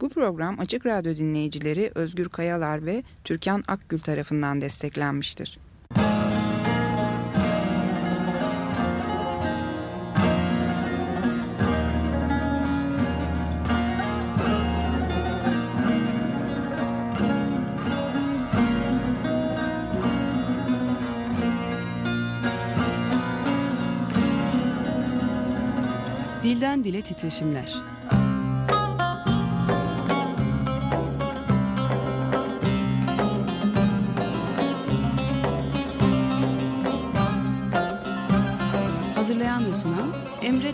Bu program Açık Radyo dinleyicileri Özgür Kayalar ve Türkan Akgül tarafından desteklenmiştir. Dilden Dile Titreşimler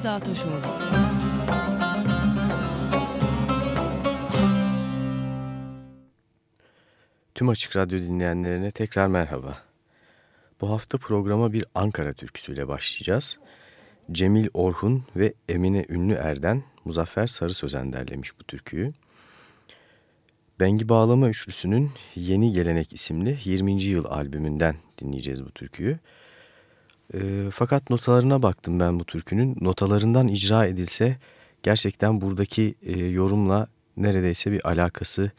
Dağtaşoğlu Tüm Açık Radyo dinleyenlerine tekrar merhaba. Bu hafta programa bir Ankara türküsüyle başlayacağız. Cemil Orhun ve Emine Ünlü Erden Muzaffer Sarı Sözen derlemiş bu türküyü. Bengi Bağlama Üçlüsü'nün Yeni Gelenek isimli 20. yıl albümünden dinleyeceğiz bu türküyü. E, fakat notalarına baktım ben bu türkünün. Notalarından icra edilse gerçekten buradaki e, yorumla neredeyse bir alakası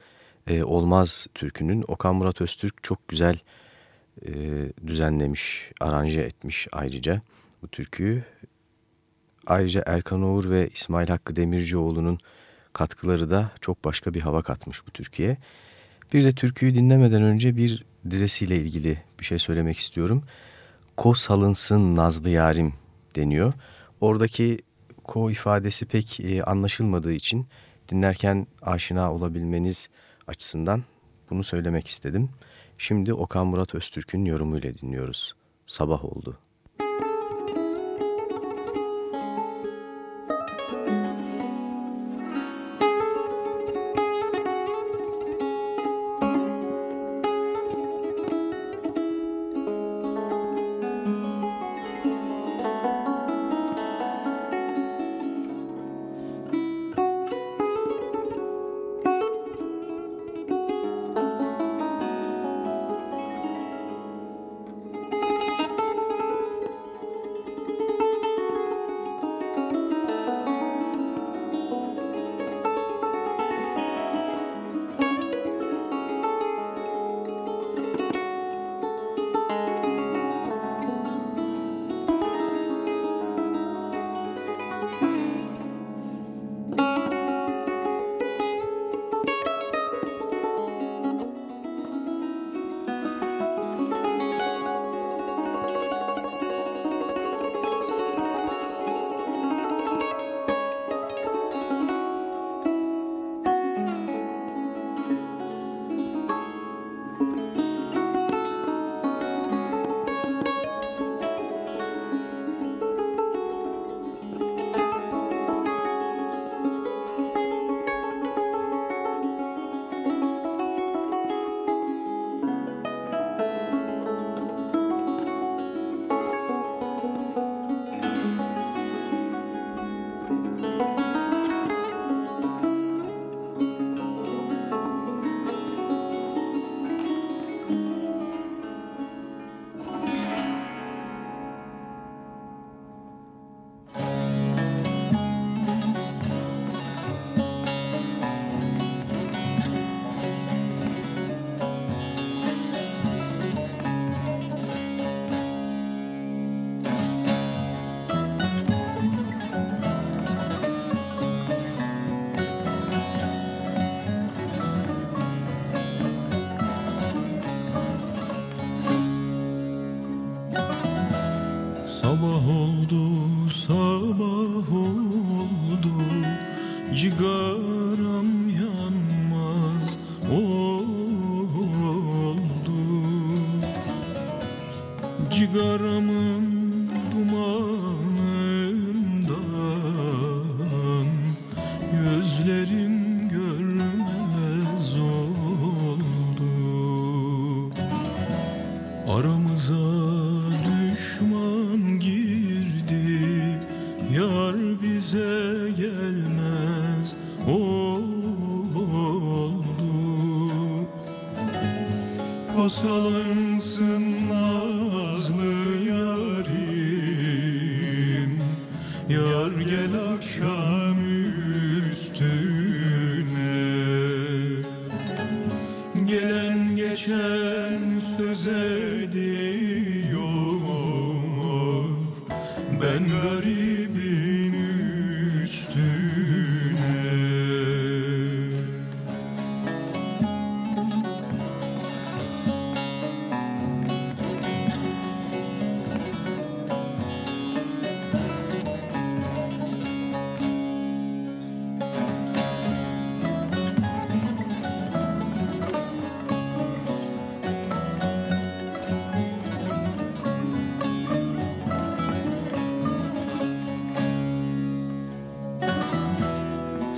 e, olmaz türkünün. Okan Murat Öztürk çok güzel e, düzenlemiş, aranje etmiş ayrıca bu türküyü. Ayrıca Erkan Oğur ve İsmail Hakkı Demircioğlu'nun katkıları da çok başka bir hava katmış bu Türkiye. Bir de türküyü dinlemeden önce bir dizesiyle ilgili bir şey söylemek istiyorum. Ko salınsın nazlı yarim deniyor. Oradaki ko ifadesi pek e, anlaşılmadığı için dinlerken aşina olabilmeniz açısından bunu söylemek istedim. Şimdi Okan Murat Öztürk'ün yorumuyla dinliyoruz. Sabah oldu.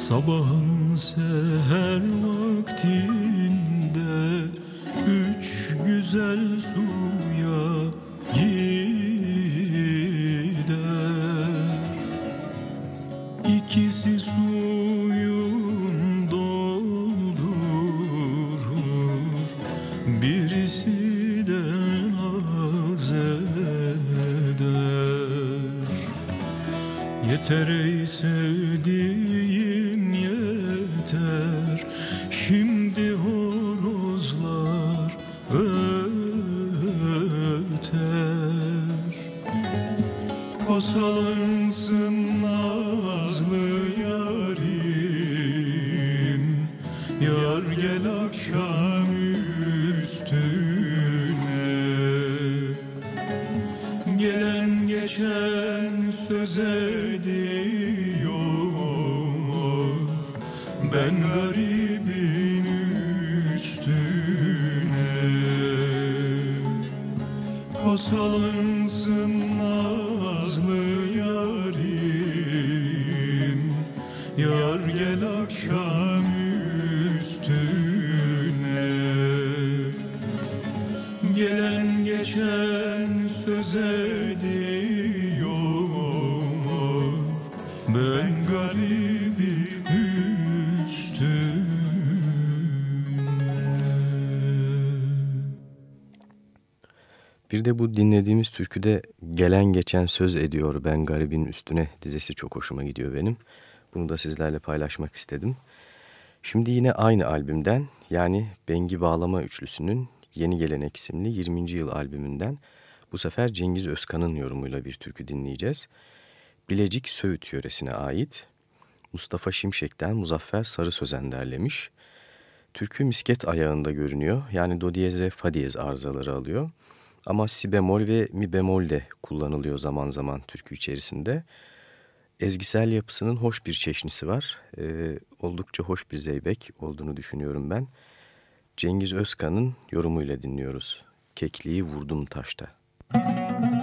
sabahın sen Bir de bu dinlediğimiz türküde gelen geçen söz ediyor ben garibin üstüne dizesi çok hoşuma gidiyor benim. Bunu da sizlerle paylaşmak istedim. Şimdi yine aynı albümden yani Bengi Bağlama Üçlüsü'nün Yeni Gelenek isimli 20. yıl albümünden bu sefer Cengiz Özkan'ın yorumuyla bir türkü dinleyeceğiz. Bilecik Söğüt yöresine ait Mustafa Şimşek'ten Muzaffer Sarı Sözen derlemiş. Türkü misket ayağında görünüyor yani do diyez ve fa diyez arızaları alıyor. Ama si bemol ve mi bemol de kullanılıyor zaman zaman türkü içerisinde. Ezgisel yapısının hoş bir çeşnisi var. Ee, oldukça hoş bir zeybek olduğunu düşünüyorum ben. Cengiz Özkan'ın yorumuyla dinliyoruz. Kekliği vurdum taşta. Müzik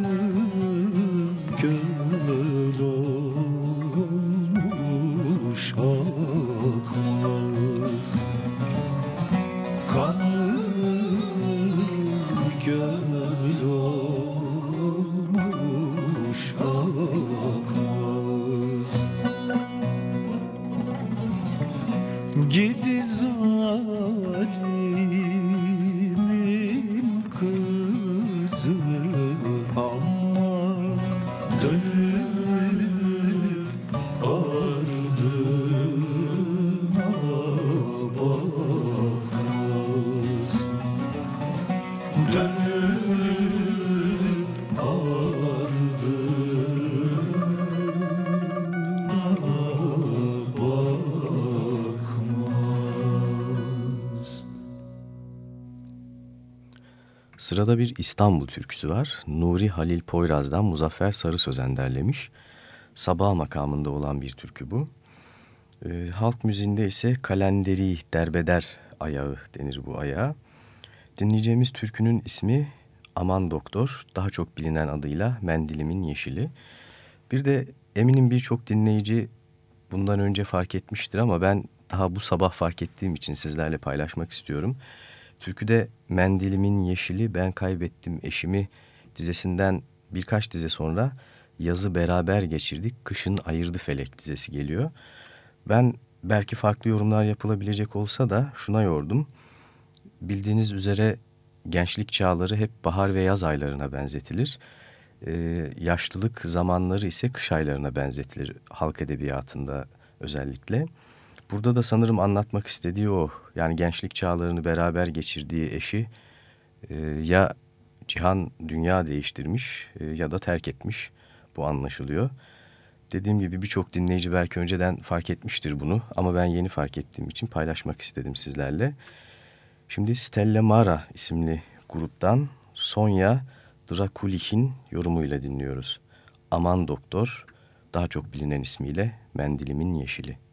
mümkün Sırada bir İstanbul türküsü var. Nuri Halil Poyraz'dan Muzaffer Sarı Sözen derlemiş. Sabah makamında olan bir türkü bu. E, halk müziğinde ise kalenderi derbeder ayağı denir bu ayağa. Dinleyeceğimiz türkünün ismi Aman Doktor, daha çok bilinen adıyla Mendilimin Yeşili. Bir de eminim birçok dinleyici bundan önce fark etmiştir ama ben daha bu sabah fark ettiğim için sizlerle paylaşmak istiyorum. Türküde Mendilimin Yeşili Ben Kaybettim Eşimi dizesinden birkaç dize sonra yazı beraber geçirdik, kışın ayırdı felek dizesi geliyor. Ben belki farklı yorumlar yapılabilecek olsa da şuna yordum. Bildiğiniz üzere gençlik çağları hep bahar ve yaz aylarına benzetilir. Ee, yaşlılık zamanları ise kış aylarına benzetilir halk edebiyatında özellikle. Burada da sanırım anlatmak istediği o. Yani gençlik çağlarını beraber geçirdiği eşi e, ya cihan dünya değiştirmiş e, ya da terk etmiş. Bu anlaşılıyor. Dediğim gibi birçok dinleyici belki önceden fark etmiştir bunu ama ben yeni fark ettiğim için paylaşmak istedim sizlerle. Şimdi Stella Mara isimli gruptan Sonya Drakulich'in yorumuyla dinliyoruz. Aman Doktor, daha çok bilinen ismiyle Mendilimin Yeşili.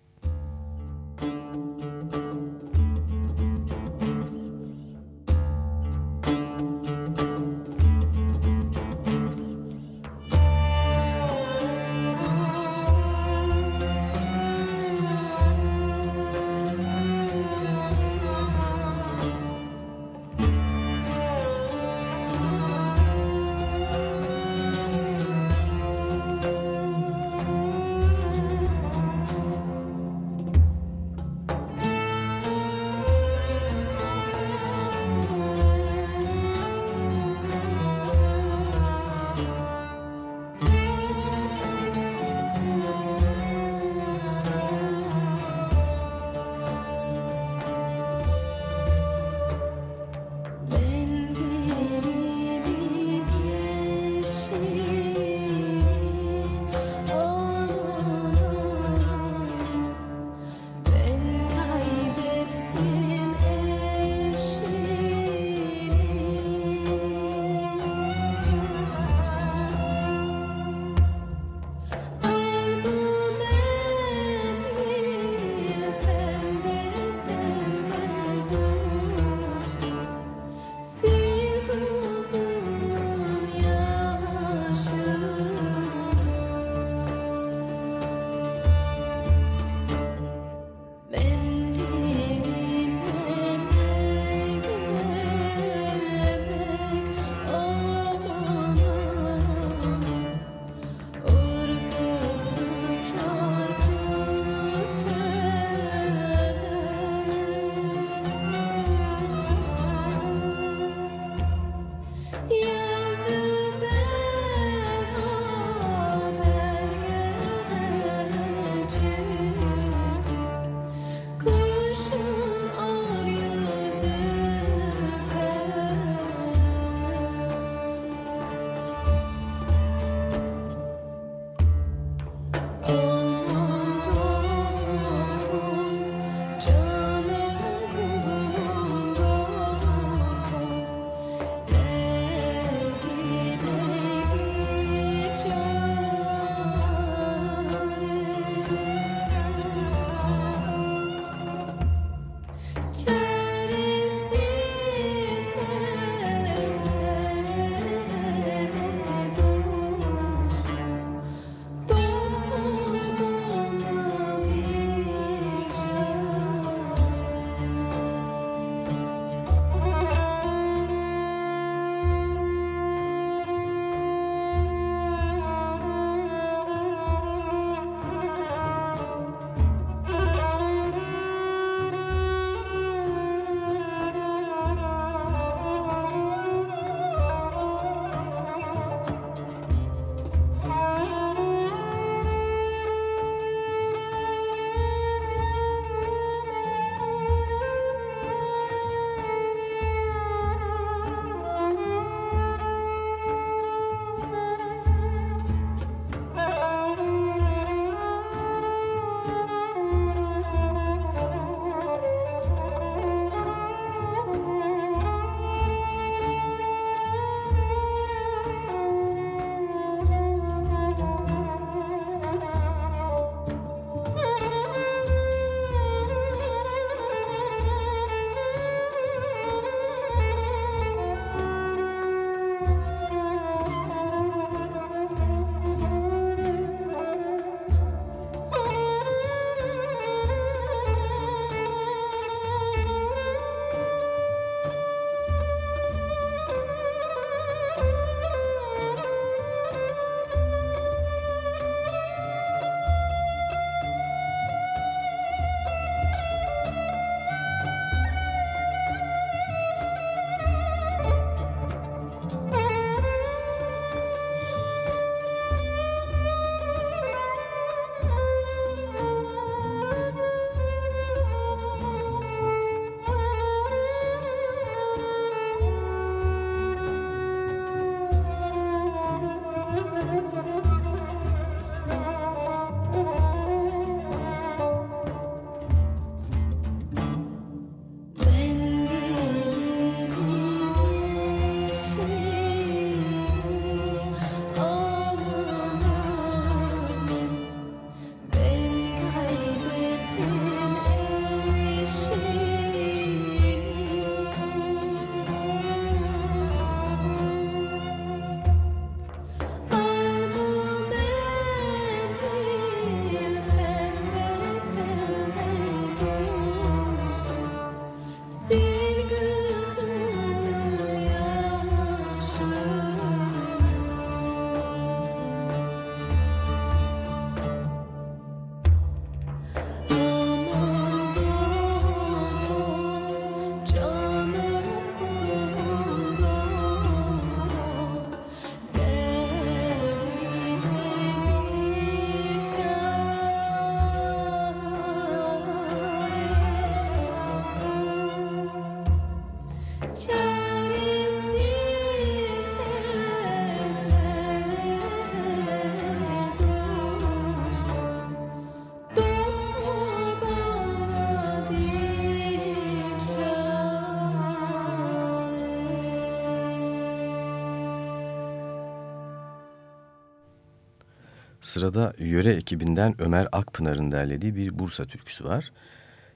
Sırada yöre ekibinden Ömer Akpınar'ın derlediği bir Bursa türküsü var.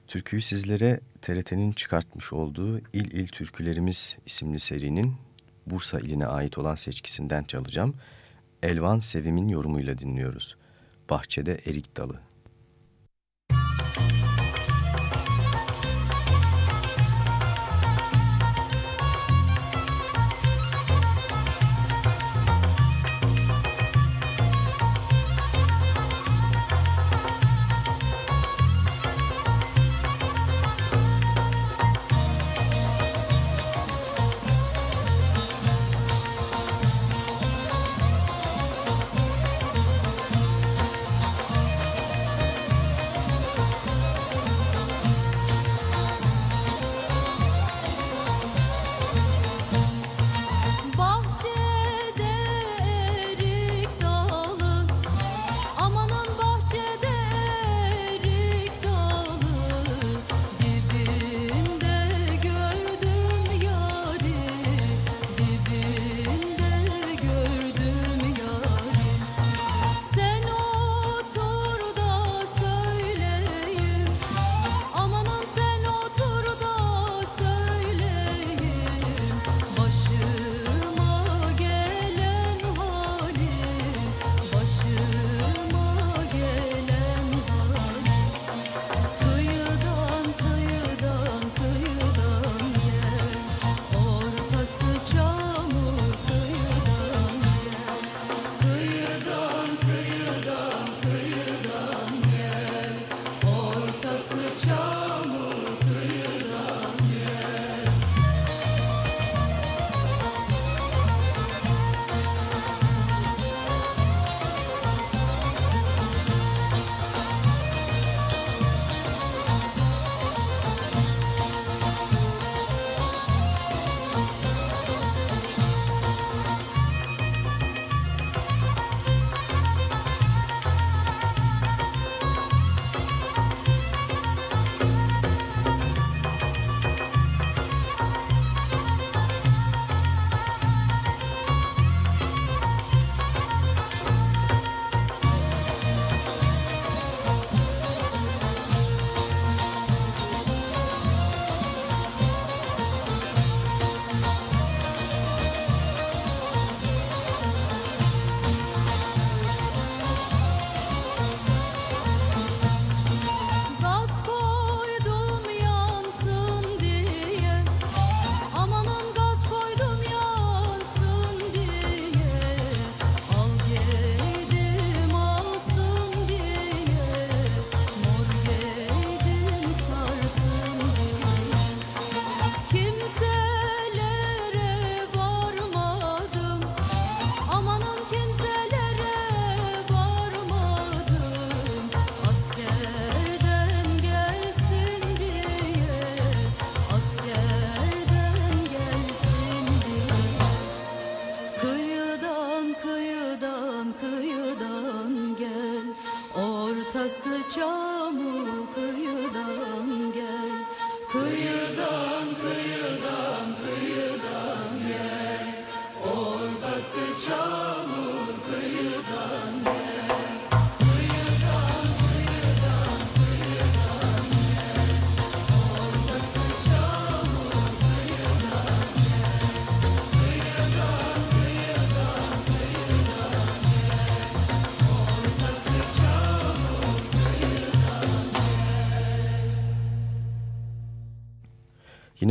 Türküyü sizlere TRT'nin çıkartmış olduğu İl İl Türkülerimiz isimli serinin Bursa iline ait olan seçkisinden çalacağım. Elvan Sevim'in yorumuyla dinliyoruz. Bahçede Erik Dalı.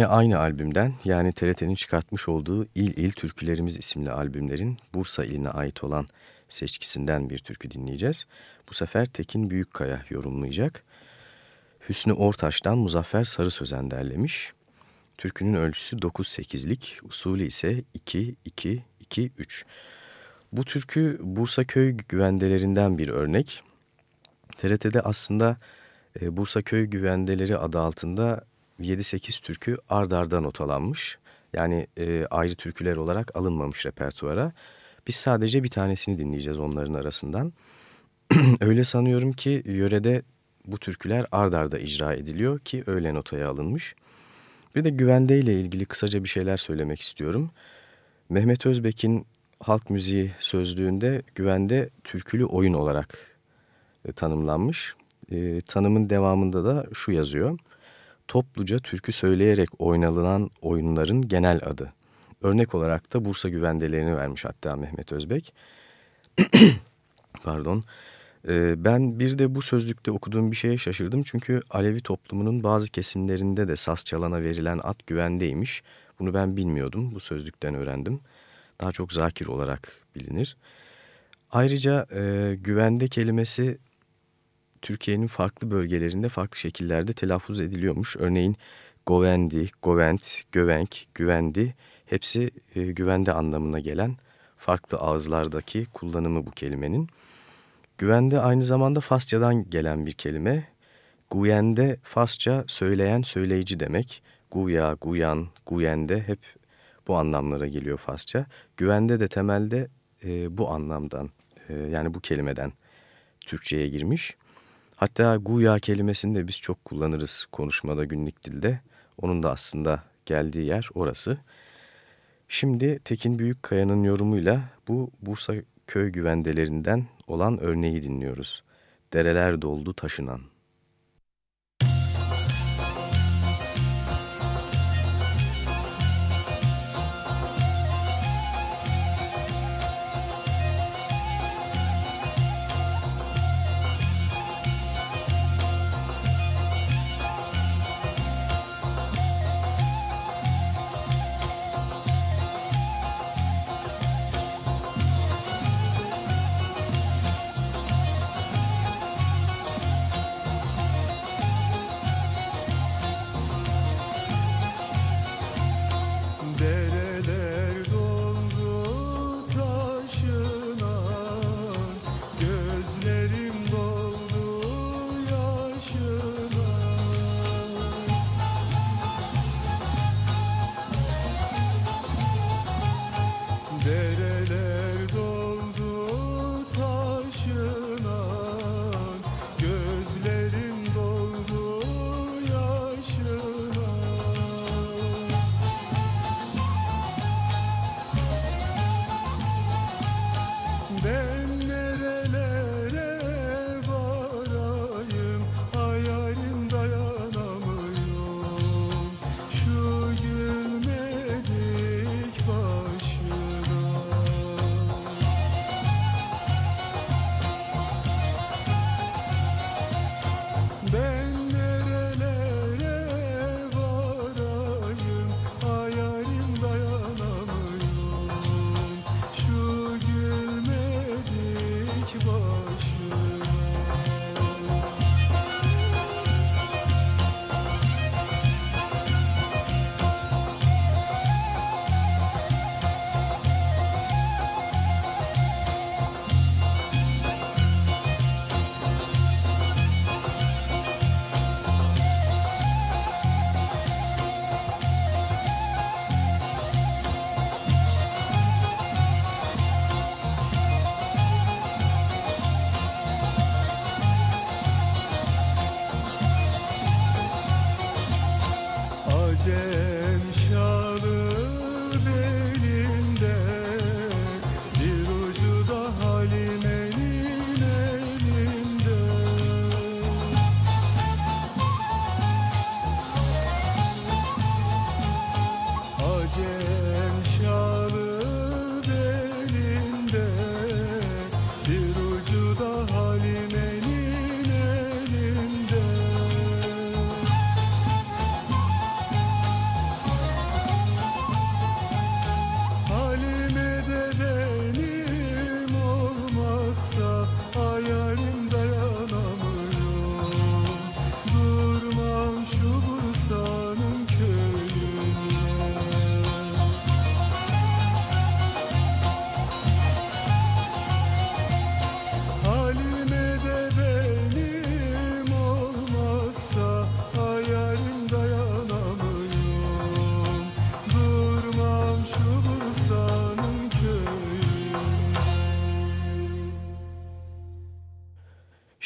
Yine aynı albümden yani TRT'nin çıkartmış olduğu İl İl Türkülerimiz isimli albümlerin Bursa iline ait olan seçkisinden bir türkü dinleyeceğiz. Bu sefer Tekin Büyükkaya yorumlayacak. Hüsnü Ortaş'tan Muzaffer Sarı Sözen derlemiş. Türkünün ölçüsü 9-8'lik, usulü ise 2-2-2-3. Bu türkü Bursa köy güvendelerinden bir örnek. TRT'de aslında e, Bursa köy güvendeleri adı altında 7-8 türkü ard arda notalanmış. Yani e, ayrı türküler olarak alınmamış repertuara. Biz sadece bir tanesini dinleyeceğiz onların arasından. öyle sanıyorum ki yörede bu türküler ard arda icra ediliyor ki öyle notaya alınmış. Bir de güvende ile ilgili kısaca bir şeyler söylemek istiyorum. Mehmet Özbek'in halk müziği sözlüğünde güvende türkülü oyun olarak e, tanımlanmış. E, tanımın devamında da şu yazıyor. Topluca türkü söyleyerek oynanılan oyunların genel adı. Örnek olarak da Bursa güvendelerini vermiş hatta Mehmet Özbek. Pardon. E, ben bir de bu sözlükte okuduğum bir şeye şaşırdım. Çünkü Alevi toplumunun bazı kesimlerinde de saz çalana verilen at güvendeymiş. Bunu ben bilmiyordum. Bu sözlükten öğrendim. Daha çok zakir olarak bilinir. Ayrıca e, güvende kelimesi Türkiye'nin farklı bölgelerinde farklı şekillerde telaffuz ediliyormuş. Örneğin govendi, govent, gövenk, güvendi hepsi e, güvende anlamına gelen farklı ağızlardaki kullanımı bu kelimenin. Güvende aynı zamanda Farsçadan gelen bir kelime. Guyende Farsça söyleyen söyleyici demek. Guya, guyan, guyende hep bu anlamlara geliyor Farsça. Güvende de temelde e, bu anlamdan e, yani bu kelimeden Türkçe'ye girmiş. Hatta guya kelimesini de biz çok kullanırız konuşmada günlük dilde. Onun da aslında geldiği yer orası. Şimdi Tekin Büyükkaya'nın yorumuyla bu Bursa köy güvendelerinden olan örneği dinliyoruz. Dereler doldu taşınan.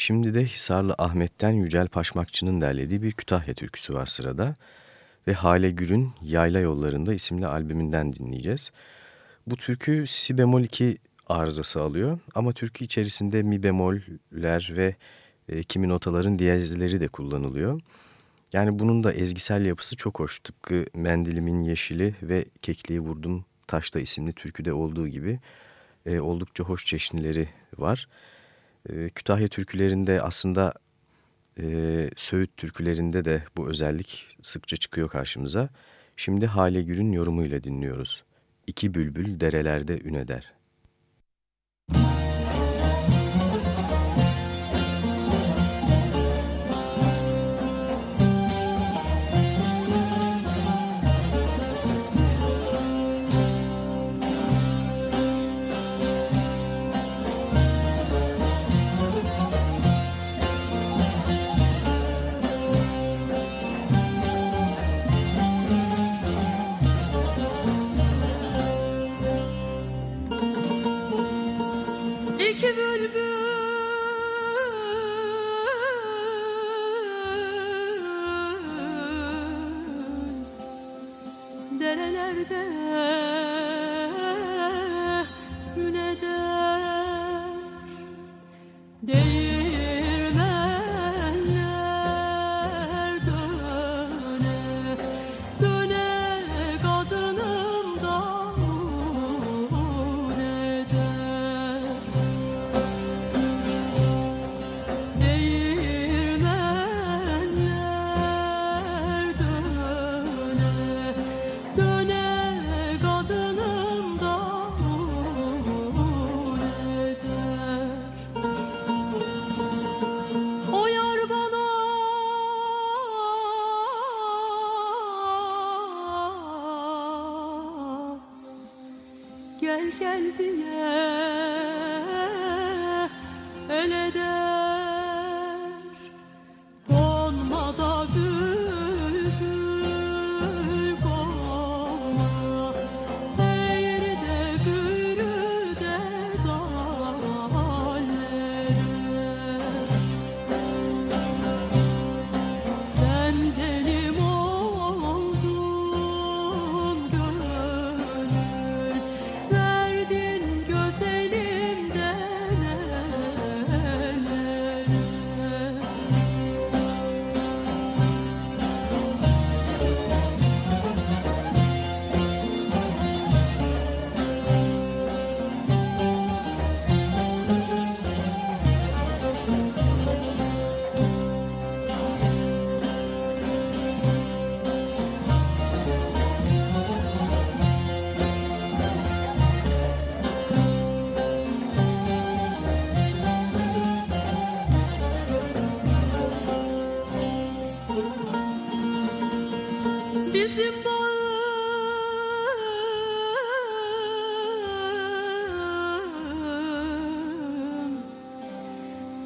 Şimdi de Hisarlı Ahmet'ten Yücel Paşmakçı'nın derlediği bir Kütahya türküsü var sırada. Ve Hale Gür'ün Yayla Yollarında isimli albümünden dinleyeceğiz. Bu türkü si bemol 2 arızası alıyor ama türkü içerisinde mi bemoller ve e, kimi notaların diyezleri de kullanılıyor. Yani bunun da ezgisel yapısı çok hoş. Tıpkı Mendilimin Yeşili ve Kekliği Vurdum Taşta isimli türküde olduğu gibi e, oldukça hoş çeşnileri var. E, Kütahya türkülerinde aslında e, Söğüt türkülerinde de bu özellik sıkça çıkıyor karşımıza. Şimdi Hale Gür'ün yorumuyla dinliyoruz. İki bülbül derelerde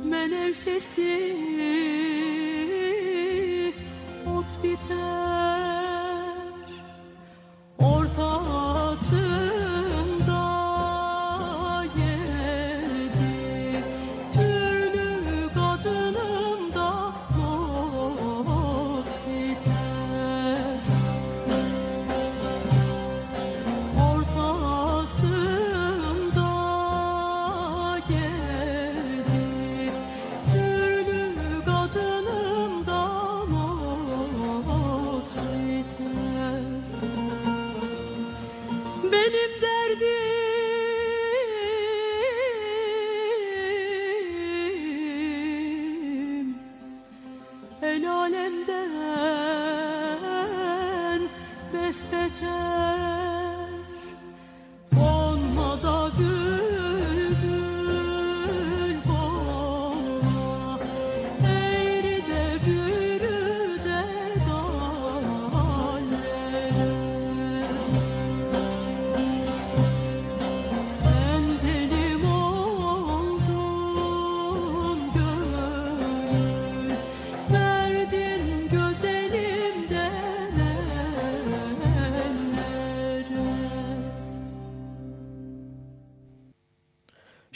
üneder.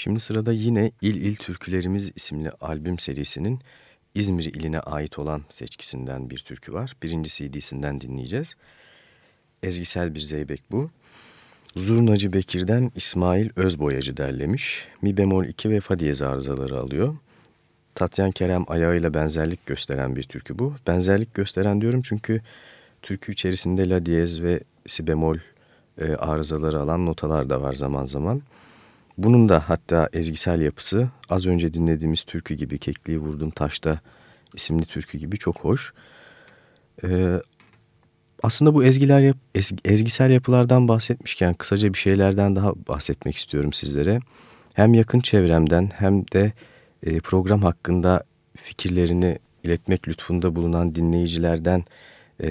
Şimdi sırada yine İl İl Türkülerimiz isimli albüm serisinin İzmir iline ait olan seçkisinden bir türkü var. Birinci CD'sinden dinleyeceğiz. Ezgisel bir zeybek bu. Zurnacı Bekir'den İsmail Özboyacı derlemiş. Mi bemol 2 ve fa diyez arızaları alıyor. Tatyan Kerem ayağıyla benzerlik gösteren bir türkü bu. Benzerlik gösteren diyorum çünkü türkü içerisinde la diyez ve si bemol e, arızaları alan notalar da var zaman zaman. Bunun da hatta ezgisel yapısı az önce dinlediğimiz türkü gibi Kekliği Vurdum Taş'ta isimli türkü gibi çok hoş. Ee, aslında bu ezgiler yap, ez, ezgisel yapılardan bahsetmişken kısaca bir şeylerden daha bahsetmek istiyorum sizlere. Hem yakın çevremden hem de e, program hakkında fikirlerini iletmek lütfunda bulunan dinleyicilerden e,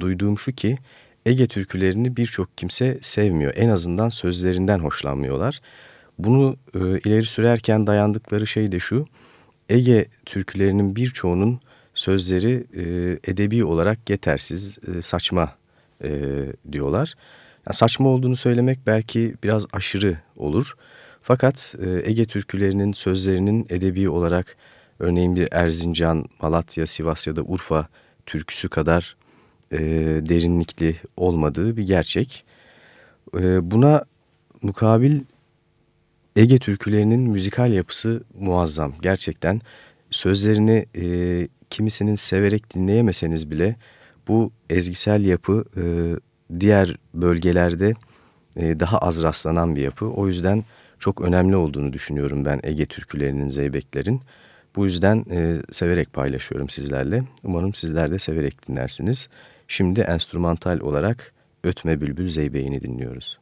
duyduğum şu ki Ege türkülerini birçok kimse sevmiyor. En azından sözlerinden hoşlanmıyorlar. Bunu e, ileri sürerken dayandıkları şey de şu. Ege türkülerinin birçoğunun sözleri e, edebi olarak yetersiz, e, saçma e, diyorlar. Yani saçma olduğunu söylemek belki biraz aşırı olur. Fakat e, Ege türkülerinin sözlerinin edebi olarak örneğin bir Erzincan, Malatya, Sivas ya da Urfa türküsü kadar e, derinlikli olmadığı bir gerçek. E, buna mukabil Ege türkülerinin müzikal yapısı muazzam. Gerçekten sözlerini e, kimisinin severek dinleyemeseniz bile bu ezgisel yapı e, diğer bölgelerde e, daha az rastlanan bir yapı. O yüzden çok önemli olduğunu düşünüyorum ben Ege türkülerinin, zeybeklerin. Bu yüzden e, severek paylaşıyorum sizlerle. Umarım sizler de severek dinlersiniz. Şimdi enstrümantal olarak Ötme Bülbül Zeybeğini dinliyoruz.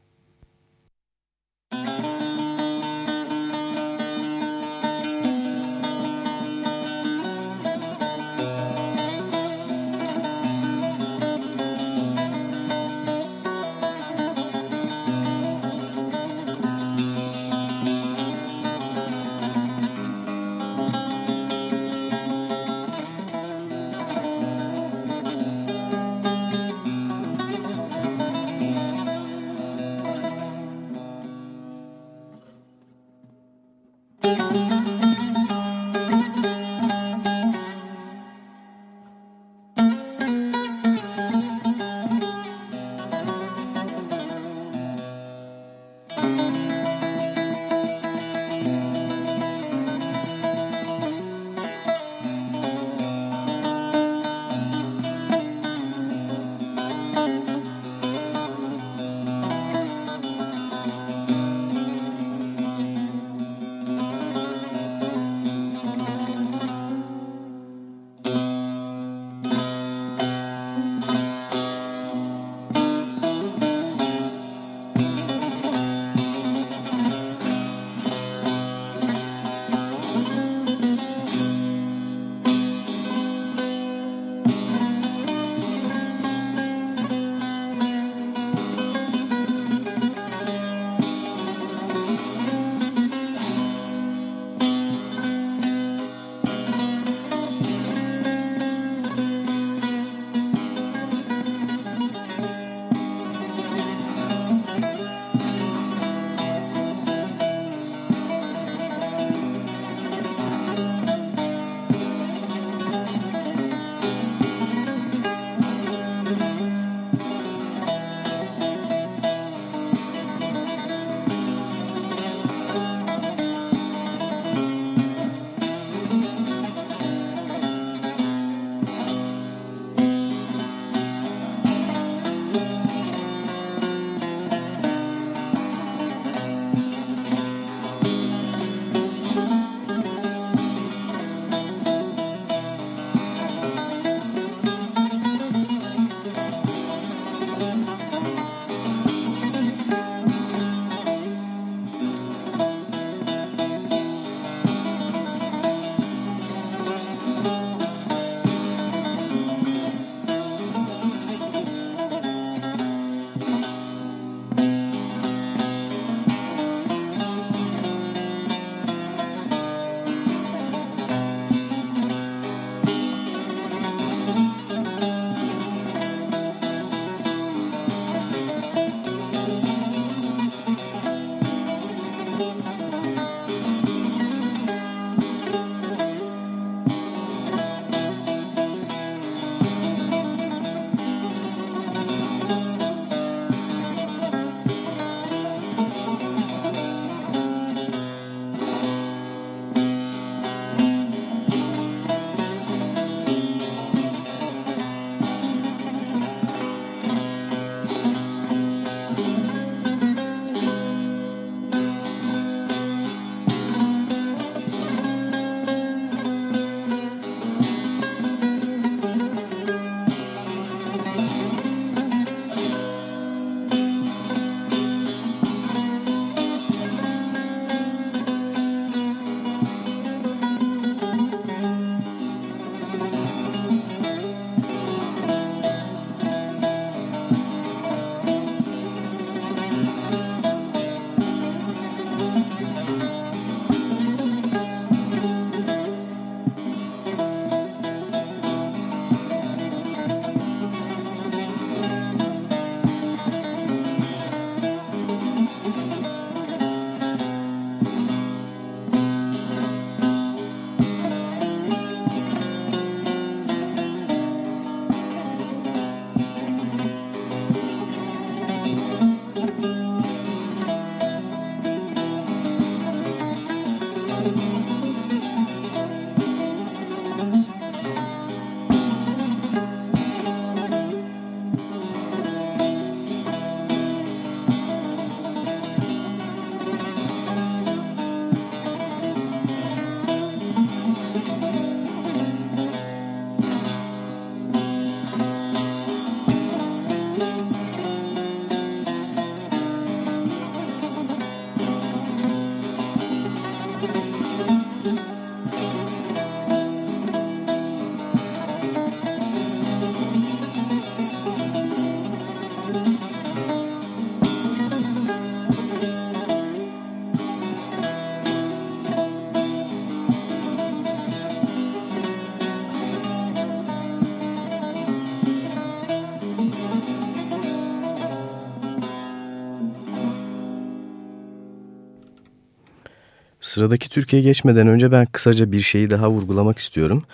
Sıradaki Türkiye'ye geçmeden önce ben kısaca bir şeyi daha vurgulamak istiyorum.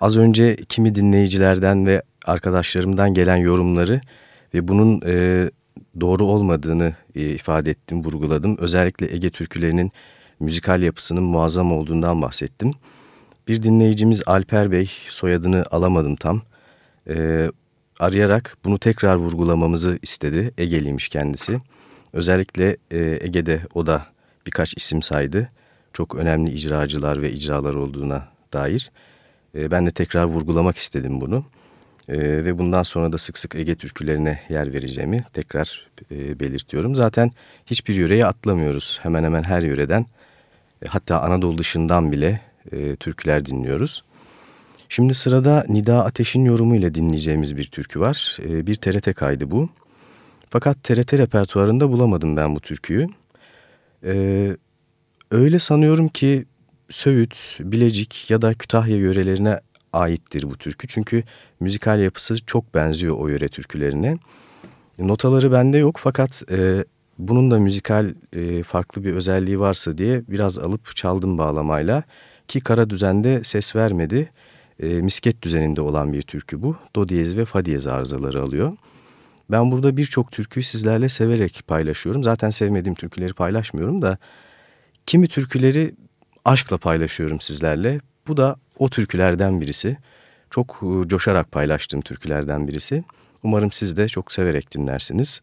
Az önce kimi dinleyicilerden ve arkadaşlarımdan gelen yorumları ve bunun e, doğru olmadığını e, ifade ettim, vurguladım. Özellikle Ege türkülerinin müzikal yapısının muazzam olduğundan bahsettim. Bir dinleyicimiz Alper Bey, soyadını alamadım tam, e, arayarak bunu tekrar vurgulamamızı istedi. Ege'liymiş kendisi. Özellikle e, Ege'de o da birkaç isim saydı. Çok önemli icracılar ve icralar olduğuna dair. E, ben de tekrar vurgulamak istedim bunu. E, ve bundan sonra da sık sık Ege türkülerine yer vereceğimi tekrar e, belirtiyorum. Zaten hiçbir yöreye atlamıyoruz. Hemen hemen her yöreden e, hatta Anadolu dışından bile e, türküler dinliyoruz. Şimdi sırada Nida Ateş'in yorumuyla dinleyeceğimiz bir türkü var. Bir TRT kaydı bu. Fakat TRT repertuarında bulamadım ben bu türküyü. Öyle sanıyorum ki Söğüt, Bilecik ya da Kütahya yörelerine aittir bu türkü. Çünkü müzikal yapısı çok benziyor o yöre türkülerine. Notaları bende yok fakat e, bunun da müzikal e, farklı bir özelliği varsa diye biraz alıp çaldım bağlamayla. Ki kara düzende ses vermedi. E, misket düzeninde olan bir türkü bu. Do diyez ve fa diyez arızaları alıyor. Ben burada birçok türküyü sizlerle severek paylaşıyorum. Zaten sevmediğim türküleri paylaşmıyorum da kimi türküleri aşkla paylaşıyorum sizlerle. Bu da o türkülerden birisi. Çok e, coşarak paylaştığım türkülerden birisi. Umarım siz de çok severek dinlersiniz.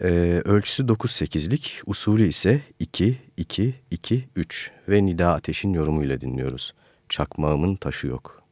Ee, ölçüsü 9-8'lik, usulü ise 2-2-2-3 ve Nida Ateş'in yorumuyla dinliyoruz. Çakmağımın taşı yok.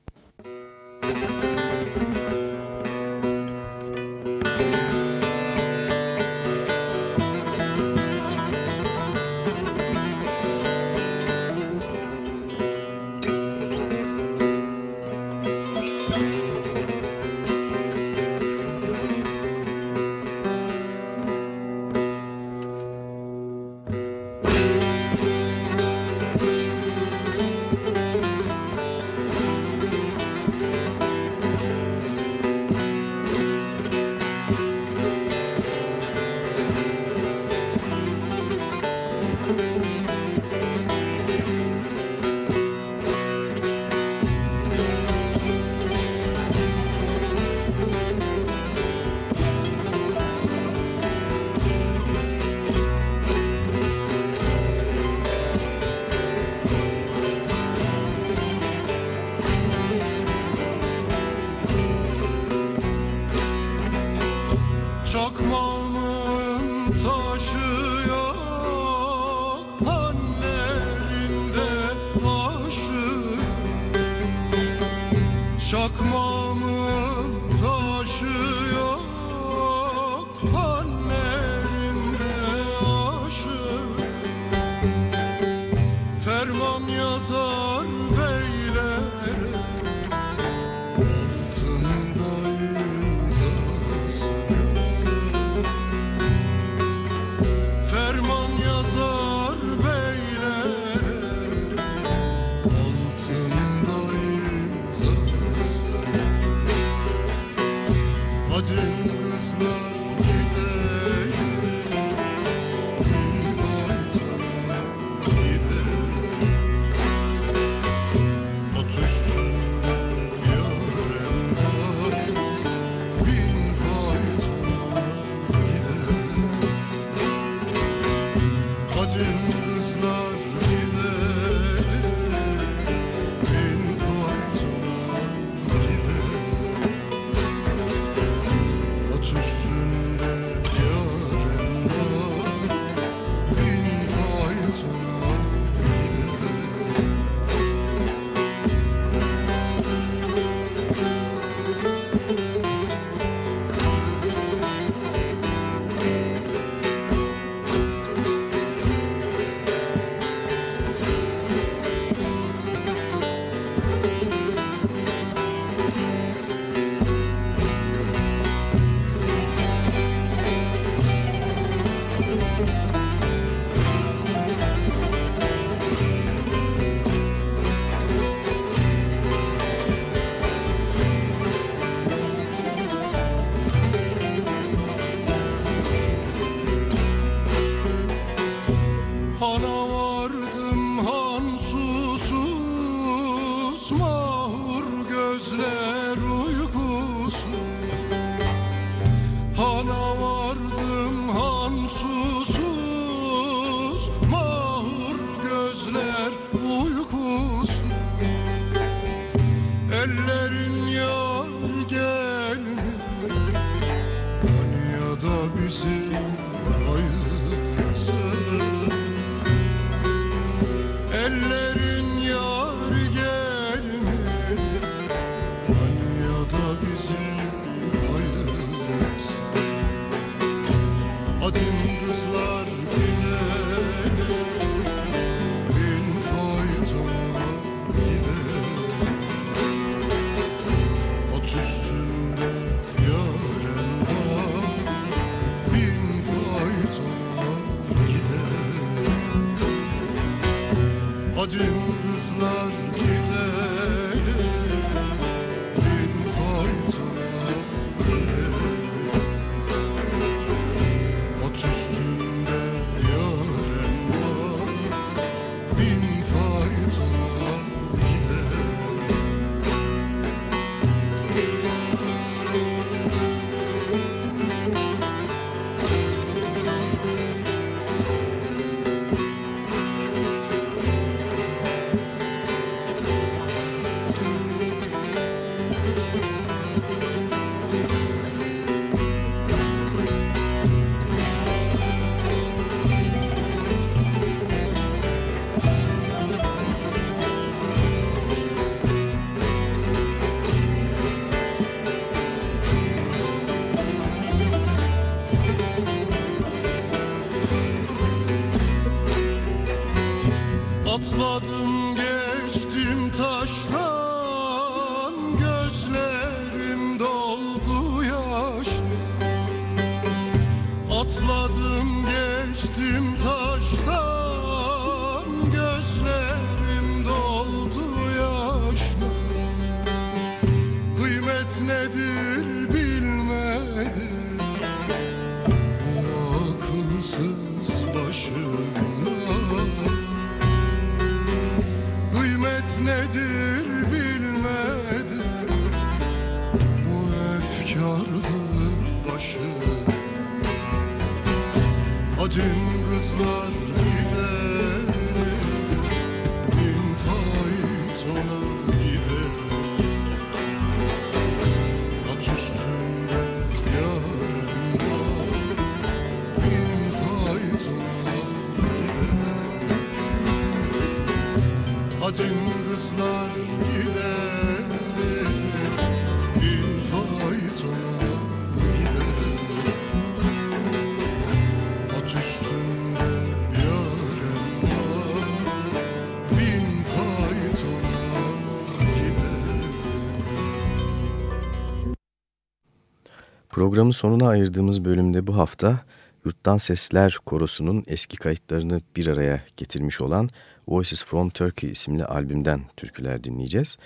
Programın sonuna ayırdığımız bölümde bu hafta Yurttan Sesler Korosu'nun eski kayıtlarını bir araya getirmiş olan Voices from Turkey isimli albümden türküler dinleyeceğiz.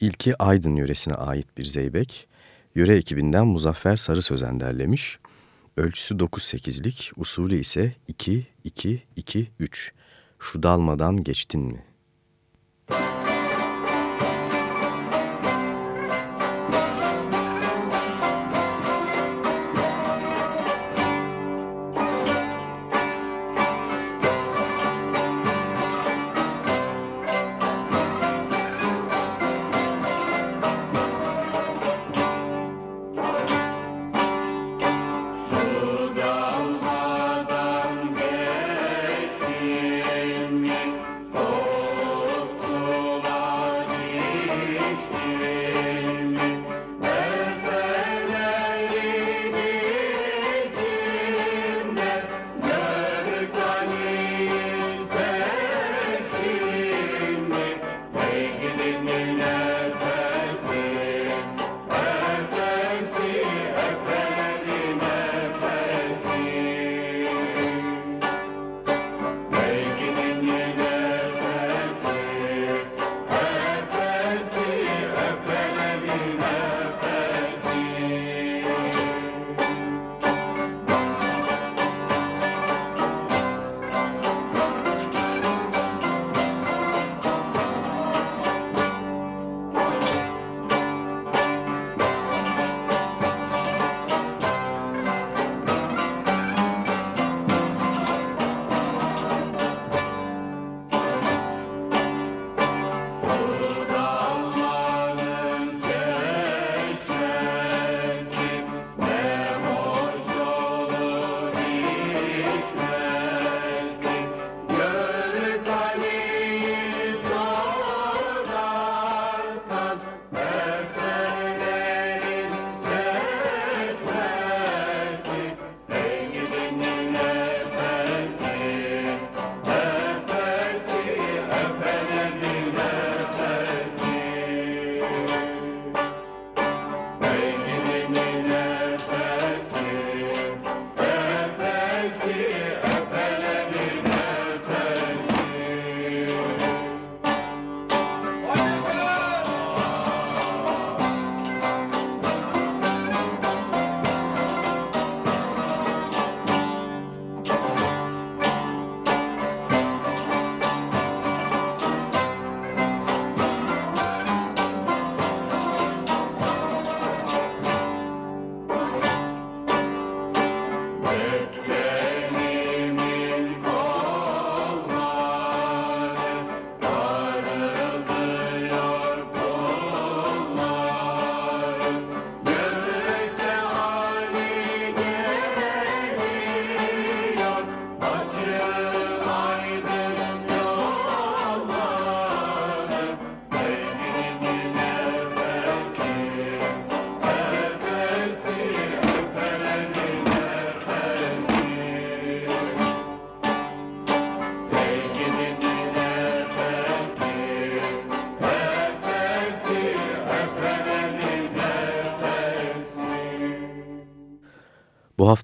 İlki Aydın yöresine ait bir zeybek. Yöre ekibinden Muzaffer Sarı Sözen derlemiş. Ölçüsü 9-8'lik, usulü ise 2-2-2-3. Şu dalmadan geçtin mi? Müzik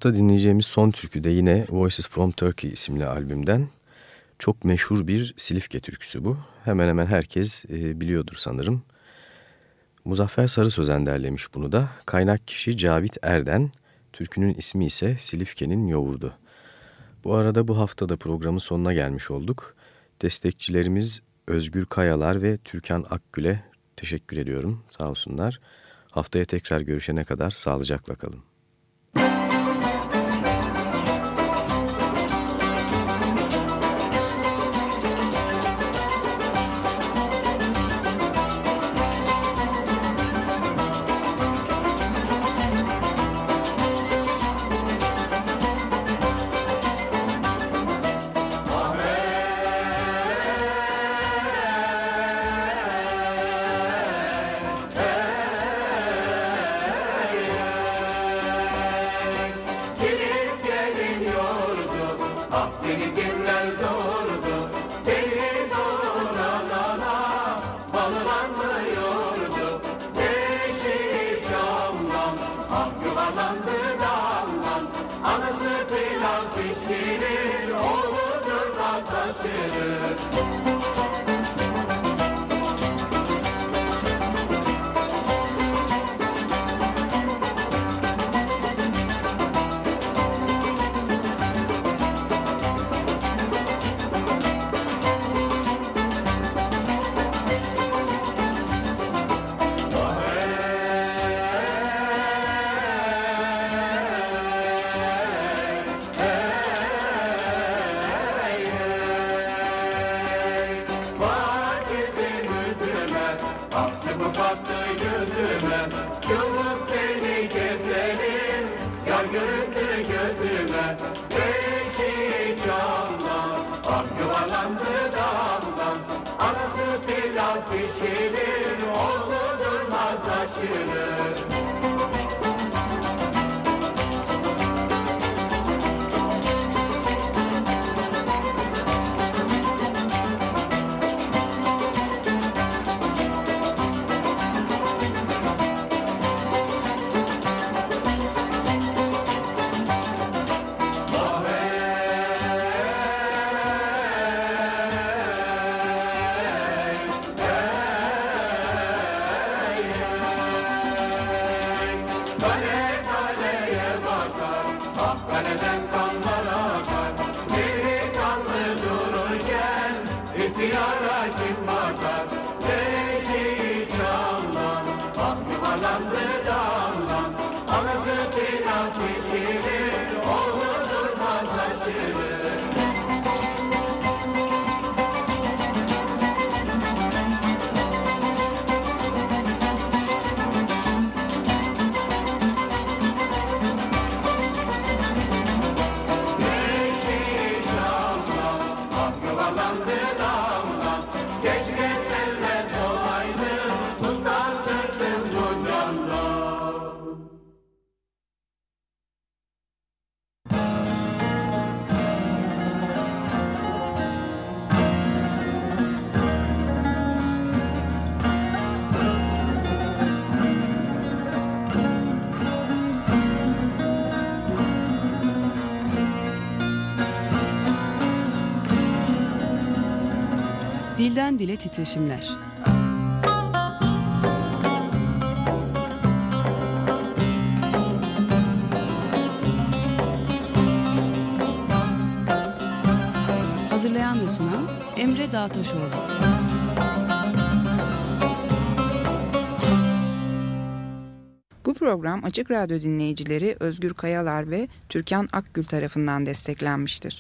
hafta dinleyeceğimiz son türkü de yine Voices from Turkey isimli albümden. Çok meşhur bir Silifke türküsü bu. Hemen hemen herkes e, biliyordur sanırım. Muzaffer Sarı Sözen derlemiş bunu da. Kaynak kişi Cavit Erden, türkünün ismi ise Silifke'nin Yoğurdu. Bu arada bu hafta da programın sonuna gelmiş olduk. Destekçilerimiz Özgür Kayalar ve Türkan Akgül'e teşekkür ediyorum. Sağ olsunlar. Haftaya tekrar görüşene kadar sağlıcakla kalın. Dile titreşimler. Hazırlayan ve sunan Emre Dağtaşoğlu. Bu program Açık Radyo dinleyicileri Özgür Kayalar ve Türkan Akgül tarafından desteklenmiştir.